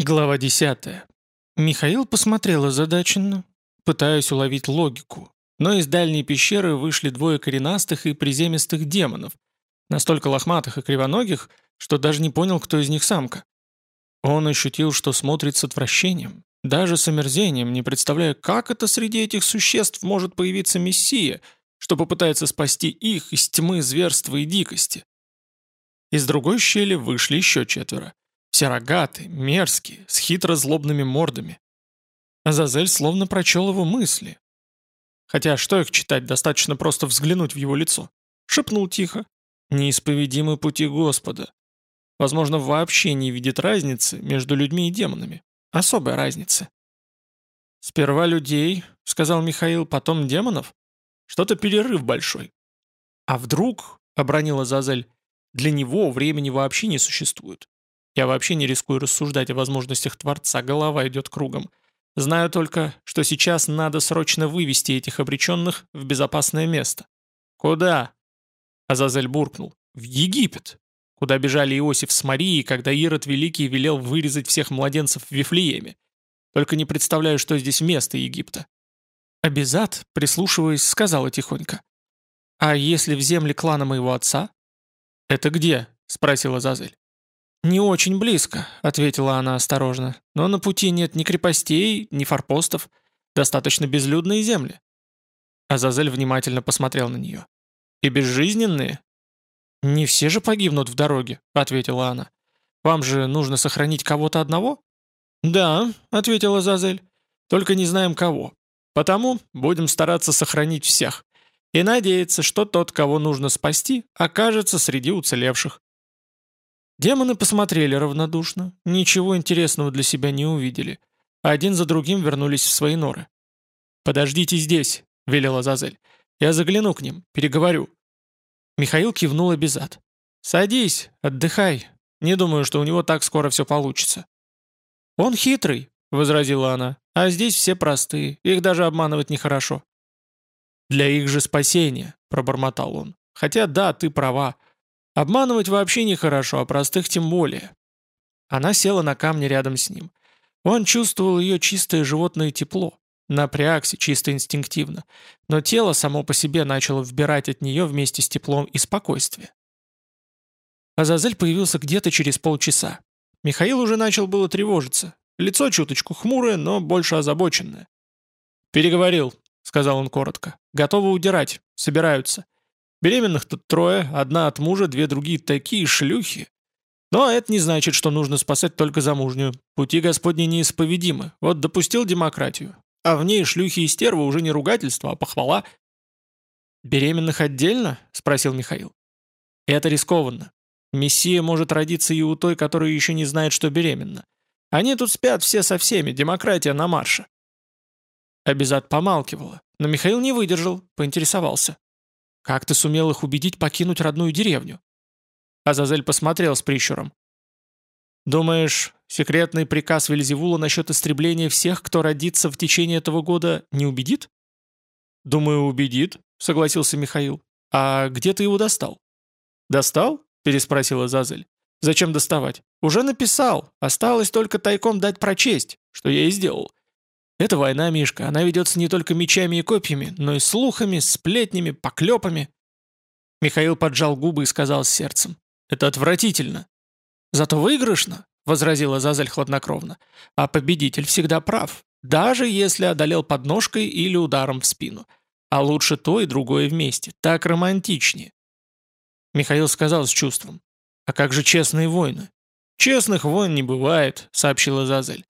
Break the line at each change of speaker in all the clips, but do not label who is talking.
Глава 10. Михаил посмотрел озадаченно, пытаясь уловить логику. Но из дальней пещеры вышли двое коренастых и приземистых демонов, настолько лохматых и кривоногих, что даже не понял, кто из них самка. Он ощутил, что смотрит с отвращением, даже с омерзением, не представляя, как это среди этих существ может появиться Мессия, что попытается спасти их из тьмы зверства и дикости. Из другой щели вышли еще четверо. Все рогатые, мерзкие, с хитро-злобными мордами. Азазель словно прочел его мысли. Хотя что их читать, достаточно просто взглянуть в его лицо. Шепнул тихо. «Неисповедимы пути Господа». Возможно, вообще не видит разницы между людьми и демонами. Особая разница. «Сперва людей», — сказал Михаил, — «потом демонов? Что-то перерыв большой». «А вдруг», — обронила Зазель, — «для него времени вообще не существует. Я вообще не рискую рассуждать о возможностях Творца, голова идет кругом. Знаю только, что сейчас надо срочно вывести этих обреченных в безопасное место. Куда? Азазель буркнул. В Египет. Куда бежали Иосиф с Марией, когда Ирод Великий велел вырезать всех младенцев в Вифлееме. Только не представляю, что здесь вместо Египта. Абизат, прислушиваясь, сказала тихонько. «А если в земле клана моего отца?» «Это где?» — спросила Зазель. «Не очень близко», — ответила она осторожно. «Но на пути нет ни крепостей, ни форпостов. Достаточно безлюдные земли». Азазель внимательно посмотрел на нее. «И безжизненные?» «Не все же погибнут в дороге», — ответила она. «Вам же нужно сохранить кого-то одного?» «Да», — ответила Азазель. «Только не знаем кого. Потому будем стараться сохранить всех. И надеяться, что тот, кого нужно спасти, окажется среди уцелевших». Демоны посмотрели равнодушно, ничего интересного для себя не увидели. Один за другим вернулись в свои норы. «Подождите здесь», — велела Зазель. «Я загляну к ним, переговорю». Михаил кивнул обезад. «Садись, отдыхай. Не думаю, что у него так скоро все получится». «Он хитрый», — возразила она. «А здесь все простые, их даже обманывать нехорошо». «Для их же спасения», — пробормотал он. «Хотя да, ты права. Обманывать вообще нехорошо, а простых тем более. Она села на камне рядом с ним. Он чувствовал ее чистое животное тепло, напрягся чисто инстинктивно, но тело само по себе начало вбирать от нее вместе с теплом и спокойствием. Азазель появился где-то через полчаса. Михаил уже начал было тревожиться. Лицо чуточку хмурое, но больше озабоченное. «Переговорил», — сказал он коротко. «Готовы удирать. Собираются. Беременных тут трое, одна от мужа, две другие такие шлюхи. Но это не значит, что нужно спасать только замужнюю. Пути Господни неисповедимы. Вот допустил демократию. А в ней шлюхи и стервы уже не ругательство, а похвала. «Беременных отдельно?» — спросил Михаил. «Это рискованно. Мессия может родиться и у той, которая еще не знает, что беременна. Они тут спят все со всеми, демократия на марше». Абизат помалкивала, но Михаил не выдержал, поинтересовался. Как ты сумел их убедить покинуть родную деревню?» Азазель посмотрел с прищуром. «Думаешь, секретный приказ Вельзевула насчет истребления всех, кто родится в течение этого года, не убедит?» «Думаю, убедит», — согласился Михаил. «А где ты его достал?» «Достал?» — переспросила Азазель. «Зачем доставать? Уже написал. Осталось только тайком дать прочесть, что я и сделал. Это война, Мишка, она ведется не только мечами и копьями, но и слухами, сплетнями, поклепами. Михаил поджал губы и сказал с сердцем. Это отвратительно. Зато выигрышно, возразила Зазель хладнокровно. А победитель всегда прав, даже если одолел подножкой или ударом в спину. А лучше то и другое вместе, так романтичнее. Михаил сказал с чувством. «А как же честные войны?» «Честных войн не бывает», — сообщила Зазель.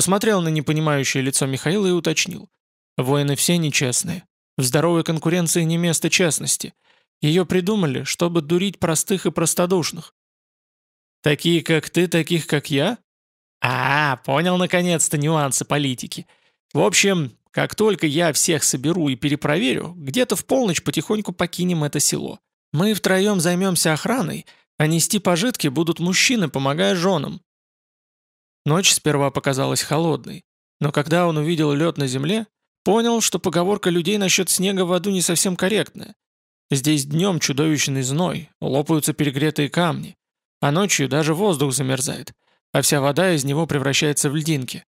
Посмотрел на непонимающее лицо Михаила и уточнил. «Воины все нечестные. В здоровой конкуренции не место честности. Ее придумали, чтобы дурить простых и простодушных». «Такие, как ты, таких, как я?» «А, понял наконец-то нюансы политики. В общем, как только я всех соберу и перепроверю, где-то в полночь потихоньку покинем это село. Мы втроем займемся охраной, а нести пожитки будут мужчины, помогая женам. Ночь сперва показалась холодной, но когда он увидел лед на земле, понял, что поговорка людей насчет снега в аду не совсем корректная. Здесь днем чудовищный зной, лопаются перегретые камни, а ночью даже воздух замерзает. а вся вода из него превращается в льдинки.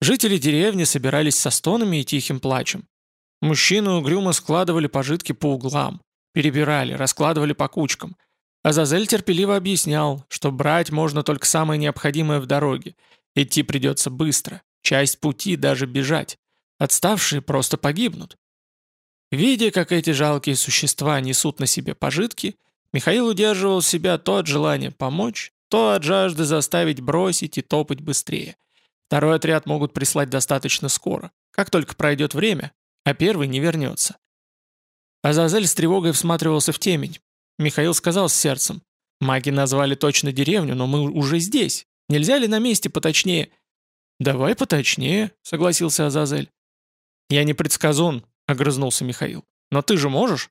Жители деревни собирались со стонами и тихим плачем. Мужчины угрюмо складывали пожитки по углам, перебирали, раскладывали по кучкам. Азазель терпеливо объяснял, что брать можно только самое необходимое в дороге. Идти придется быстро, часть пути даже бежать. Отставшие просто погибнут. Видя, как эти жалкие существа несут на себе пожитки, Михаил удерживал себя то от желания помочь, то от жажды заставить бросить и топать быстрее. Второй отряд могут прислать достаточно скоро, как только пройдет время, а первый не вернется. Азазель с тревогой всматривался в темень. Михаил сказал с сердцем, «Маги назвали точно деревню, но мы уже здесь. Нельзя ли на месте поточнее?» «Давай поточнее», — согласился Азазель. «Я не предсказун», — огрызнулся Михаил. «Но ты же можешь?»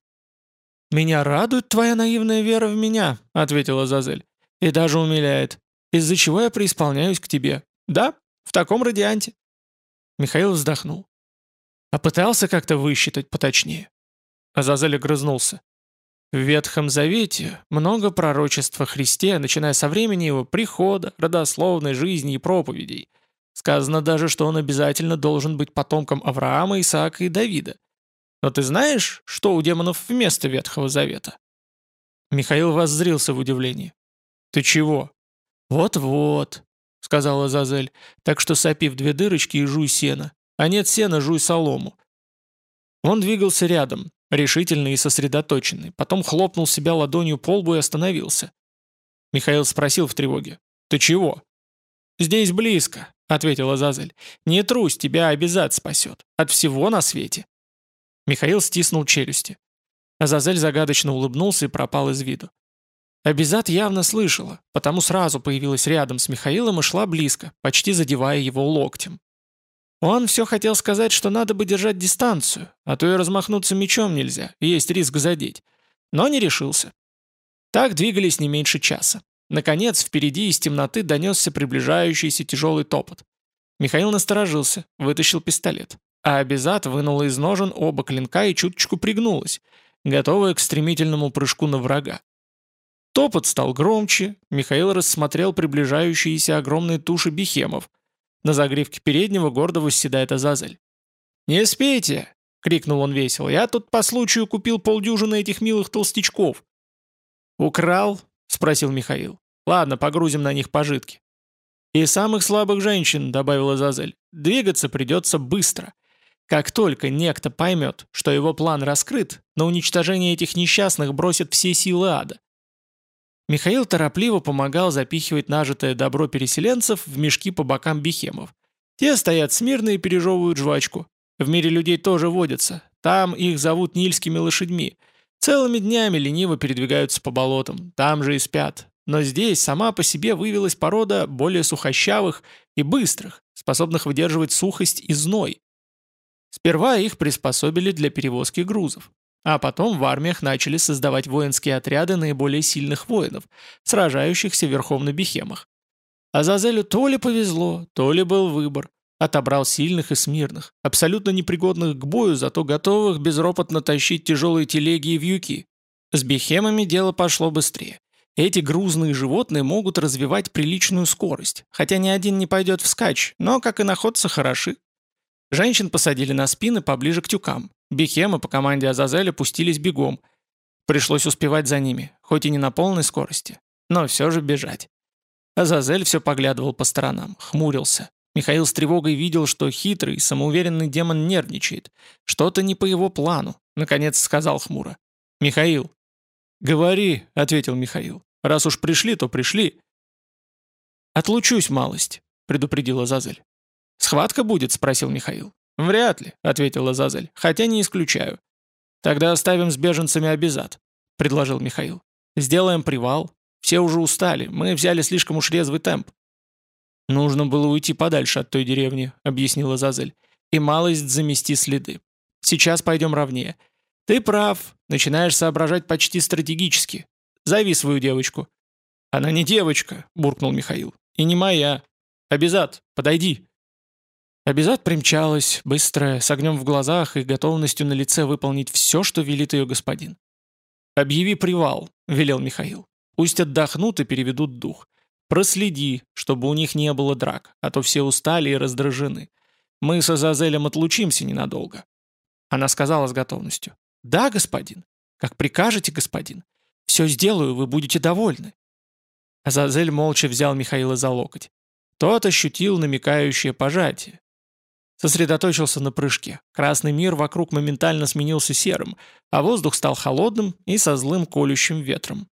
«Меня радует твоя наивная вера в меня», — ответила Азазель. «И даже умиляет. Из-за чего я преисполняюсь к тебе. Да, в таком радианте». Михаил вздохнул. А пытался как-то высчитать поточнее. Азазель огрызнулся. В Ветхом Завете много пророчеств о Христе, начиная со времени его прихода, родословной жизни и проповедей. Сказано даже, что он обязательно должен быть потомком Авраама, Исаака и Давида. Но ты знаешь, что у демонов вместо Ветхого Завета? Михаил воззрился в удивлении. «Ты чего?» «Вот-вот», — сказала Зазель, «так что сопи в две дырочки и жуй сено. А нет сена, жуй солому». Он двигался рядом, решительный и сосредоточенный, потом хлопнул себя ладонью по лбу и остановился. Михаил спросил в тревоге, «Ты чего?» «Здесь близко», — ответила Зазель. «Не трусь, тебя обязат спасет. От всего на свете». Михаил стиснул челюсти. Азазель загадочно улыбнулся и пропал из виду. Абизат явно слышала, потому сразу появилась рядом с Михаилом и шла близко, почти задевая его локтем. Он все хотел сказать, что надо бы держать дистанцию, а то и размахнуться мечом нельзя, есть риск задеть. Но не решился. Так двигались не меньше часа. Наконец, впереди из темноты донесся приближающийся тяжелый топот. Михаил насторожился, вытащил пистолет. А Абизат вынула из ножен оба клинка и чуточку пригнулась, готовая к стремительному прыжку на врага. Топот стал громче, Михаил рассмотрел приближающиеся огромные туши бихемов. На загривке переднего гордо восседает Азазель. «Не спейте!» — крикнул он весело. «Я тут по случаю купил полдюжины этих милых толстячков». «Украл?» — спросил Михаил. «Ладно, погрузим на них пожитки». «И самых слабых женщин», — добавила Азазель. «Двигаться придется быстро. Как только некто поймет, что его план раскрыт, на уничтожение этих несчастных бросит все силы ада. Михаил торопливо помогал запихивать нажитое добро переселенцев в мешки по бокам бихемов. Те стоят смирно и пережевывают жвачку. В мире людей тоже водятся. Там их зовут нильскими лошадьми. Целыми днями лениво передвигаются по болотам. Там же и спят. Но здесь сама по себе вывелась порода более сухощавых и быстрых, способных выдерживать сухость и зной. Сперва их приспособили для перевозки грузов. А потом в армиях начали создавать воинские отряды наиболее сильных воинов, сражающихся верхом на бихемах. Азазелю то ли повезло, то ли был выбор. Отобрал сильных и смирных, абсолютно непригодных к бою, зато готовых безропотно тащить тяжелые телеги и вьюки. С бихемами дело пошло быстрее. Эти грузные животные могут развивать приличную скорость, хотя ни один не пойдет вскачь, но, как и находцы, хороши. Женщин посадили на спины поближе к тюкам. Бихемы по команде Азазеля пустились бегом. Пришлось успевать за ними, хоть и не на полной скорости, но все же бежать. Азазель все поглядывал по сторонам, хмурился. Михаил с тревогой видел, что хитрый, самоуверенный демон нервничает. Что-то не по его плану, наконец сказал хмуро. «Михаил». «Говори», — ответил Михаил. «Раз уж пришли, то пришли». «Отлучусь малость», — предупредила Азазель. «Схватка будет?» — спросил Михаил. «Вряд ли», — ответила Зазель, — «хотя не исключаю». «Тогда оставим с беженцами обязат», — предложил Михаил. «Сделаем привал. Все уже устали, мы взяли слишком уж резвый темп». «Нужно было уйти подальше от той деревни», — объяснила Зазель, «и малость замести следы. Сейчас пойдем ровнее. Ты прав, начинаешь соображать почти стратегически. Зови свою девочку». «Она не девочка», — буркнул Михаил, — «и не моя. Обязат, подойди». Обязат примчалась, быстрая, с огнем в глазах и готовностью на лице выполнить все, что велит ее господин. «Объяви привал», — велел Михаил. «Пусть отдохнут и переведут дух. Проследи, чтобы у них не было драк, а то все устали и раздражены. Мы с Азазелем отлучимся ненадолго». Она сказала с готовностью. «Да, господин. Как прикажете, господин. Все сделаю, вы будете довольны». Азазель молча взял Михаила за локоть. Тот ощутил намекающее пожатие. Сосредоточился на прыжке. Красный мир вокруг моментально сменился серым, а воздух стал холодным и со злым колющим ветром.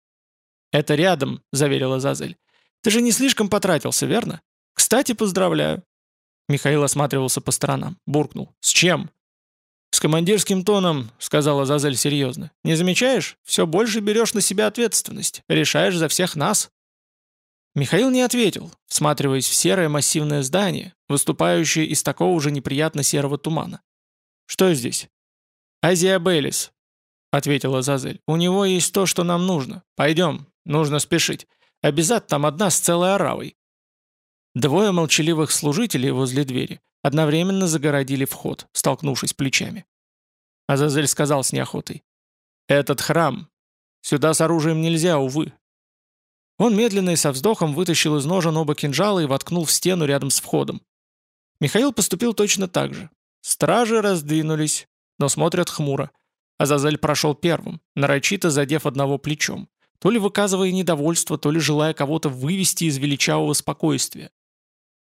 «Это рядом», — заверила Азазель. Ты же не слишком потратился, верно? Кстати, поздравляю». Михаил осматривался по сторонам. Буркнул. «С чем?» «С командирским тоном», — сказала Зазель серьезно. «Не замечаешь? Все больше берешь на себя ответственность. Решаешь за всех нас». Михаил не ответил, всматриваясь в серое массивное здание, выступающее из такого же неприятно серого тумана. «Что здесь?» «Азия Беллис», — ответила Зазель. «У него есть то, что нам нужно. Пойдем, нужно спешить. Обязательно там одна с целой оравой». Двое молчаливых служителей возле двери одновременно загородили вход, столкнувшись плечами. Азазель сказал с неохотой. «Этот храм. Сюда с оружием нельзя, увы». Он медленно и со вздохом вытащил из ножен оба кинжала и воткнул в стену рядом с входом. Михаил поступил точно так же. Стражи раздвинулись, но смотрят хмуро. Азазель прошел первым, нарочито задев одного плечом то ли выказывая недовольство, то ли желая кого-то вывести из величавого спокойствия.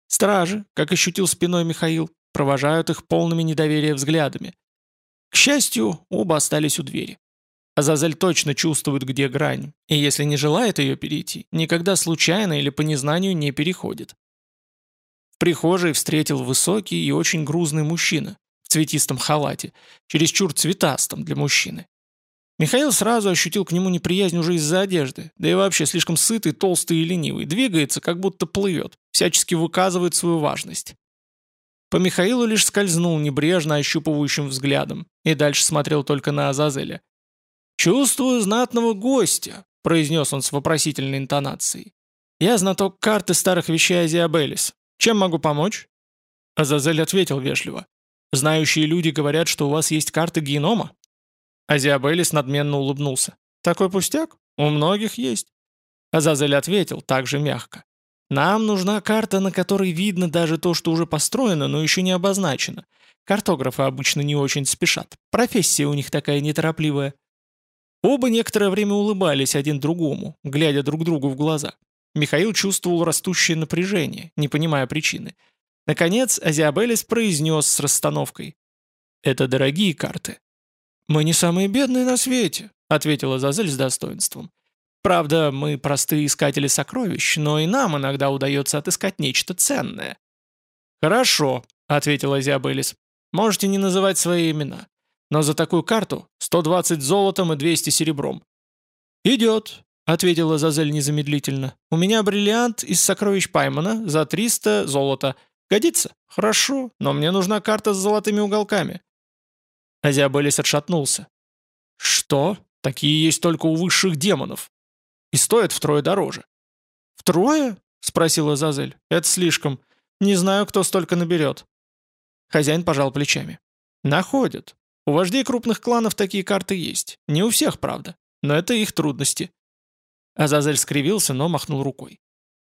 Стражи, как ощутил спиной Михаил, провожают их полными недоверия взглядами. К счастью, оба остались у двери. Азазель точно чувствует, где грань, и если не желает ее перейти, никогда случайно или по незнанию не переходит. В прихожей встретил высокий и очень грузный мужчина в цветистом халате, чересчур цветастом для мужчины. Михаил сразу ощутил к нему неприязнь уже из-за одежды, да и вообще слишком сытый, толстый и ленивый, двигается, как будто плывет, всячески выказывает свою важность. По Михаилу лишь скользнул небрежно ощупывающим взглядом и дальше смотрел только на Азазеля. «Чувствую знатного гостя», — произнес он с вопросительной интонацией. «Я знаток карты старых вещей Азиабелис. Чем могу помочь?» Азазель ответил вежливо. «Знающие люди говорят, что у вас есть карта генома?» Азиабелис надменно улыбнулся. «Такой пустяк? У многих есть». Азазель ответил также мягко. «Нам нужна карта, на которой видно даже то, что уже построено, но еще не обозначено. Картографы обычно не очень спешат. Профессия у них такая неторопливая». Оба некоторое время улыбались один другому, глядя друг другу в глаза. Михаил чувствовал растущее напряжение, не понимая причины. Наконец, Азиабелис произнес с расстановкой. «Это дорогие карты. «Мы не самые бедные на свете», — ответила Зазель с достоинством. «Правда, мы простые искатели сокровищ, но и нам иногда удается отыскать нечто ценное». «Хорошо», — ответила Зиабелис. «Можете не называть свои имена. Но за такую карту 120 золотом и 200 серебром». «Идет», — ответила Зазель незамедлительно. «У меня бриллиант из сокровищ Паймана за 300 золота. Годится? Хорошо, но мне нужна карта с золотыми уголками». Азиабелис отшатнулся. «Что? Такие есть только у высших демонов. И стоят втрое дороже». «Втрое?» — спросила Зазель. «Это слишком. Не знаю, кто столько наберет». Хозяин пожал плечами. «Находят. У вождей крупных кланов такие карты есть. Не у всех, правда. Но это их трудности». Азазель скривился, но махнул рукой.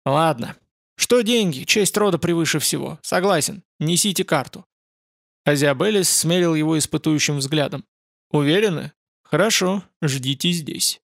«Ладно. Что деньги? Честь рода превыше всего. Согласен. Несите карту. Азиабелис смерил его испытующим взглядом. «Уверены? Хорошо, ждите здесь».